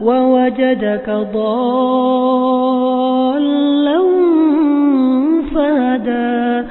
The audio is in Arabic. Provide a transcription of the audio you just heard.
ووجدك ضالا فهدى